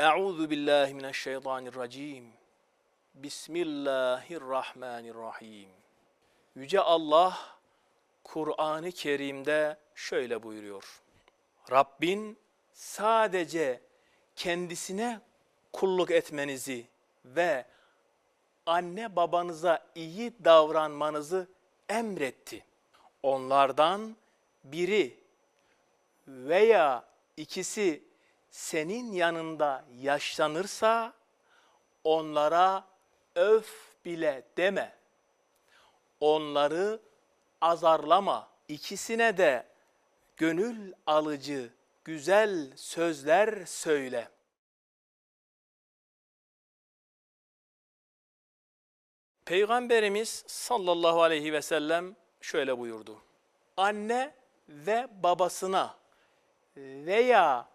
Euzu billahi mineşşeytanirracim. Bismillahirrahmanirrahim. Yüce Allah Kur'an-ı Kerim'de şöyle buyuruyor. Rabbin sadece kendisine kulluk etmenizi ve anne babanıza iyi davranmanızı emretti. Onlardan biri veya ikisi senin yanında yaşlanırsa onlara öf bile deme. Onları azarlama. İkisine de gönül alıcı güzel sözler söyle. Peygamberimiz sallallahu aleyhi ve sellem şöyle buyurdu. Anne ve babasına veya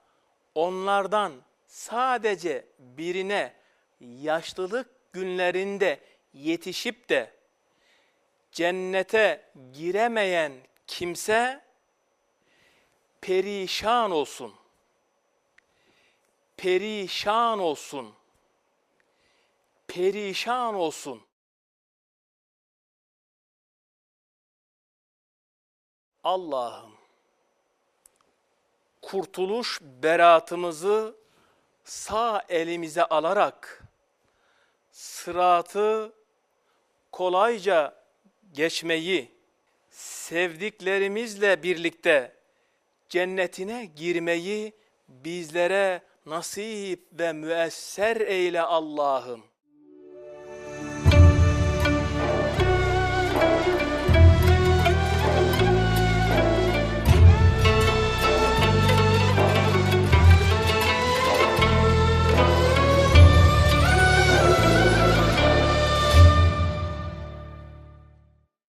onlardan sadece birine yaşlılık günlerinde yetişip de cennete giremeyen kimse perişan olsun. Perişan olsun. Perişan olsun. Allah'ım kurtuluş beratımızı sağ elimize alarak sıratı kolayca geçmeyi, sevdiklerimizle birlikte cennetine girmeyi bizlere nasip ve müesser eyle Allah'ım.